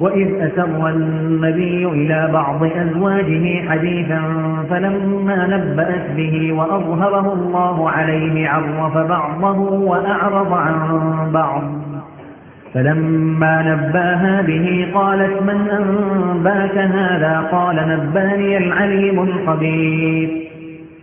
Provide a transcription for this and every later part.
وإذ أسر النبي إلى بعض أزواجه حديثا فلما نبأت به وأظهره الله عليه عرف بعضه وأعرض عن بعض فلما نباها به قالت من أنباك هذا؟ قال نباني العليم الخبير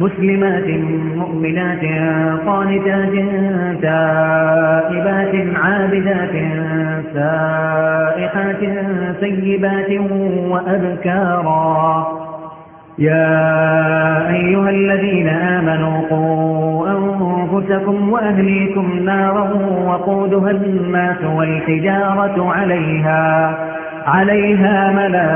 مسلمات مؤمنات قانتات تائبات عابدات سائحات سيبات وأبكارا. يا أيها الذين آمنوا قوا أنفسكم وأهليكم نارا وقودها الناس والحجارة عليها عليها ملائكة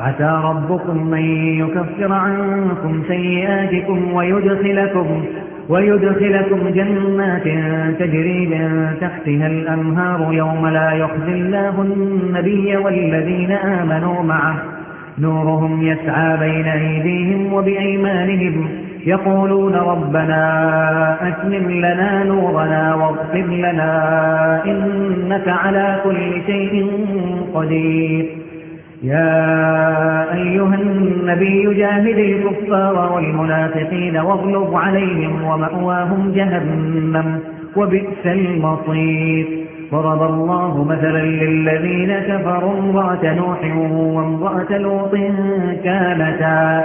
عسى ربكم من يكفر عنكم سيئاتكم ويدخلكم, ويدخلكم جنات تجري من تحتها الأنهار يوم لا يخزي الله النبي والذين آمنوا معه. نورهم يسعى بين أيديهم وبأيمانهم. يقولون ربنا أتمم لنا نورنا واغفر لنا إنك على كل شيء قدير. يا أيها النبي جاهد الكفار والمنافقين واغلظ عليهم ومأواهم جهنم وبئس المصير. ضرب الله مثلا للذين كفروا امرأة نوح وامرأة لوط كانتا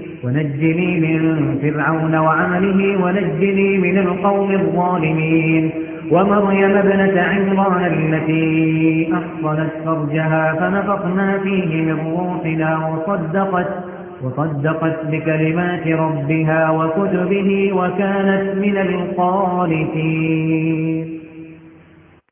ونجني من فرعون وعمله ونجني من القوم الظالمين. ومريم ابنة عمران التي أحصنت فرجها فنفقنا فيه من روحنا وصدقت, وصدقت بكلمات ربها وكتبه وكانت من القانتين.